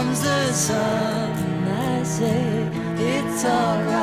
comes the sun. I say it's alright.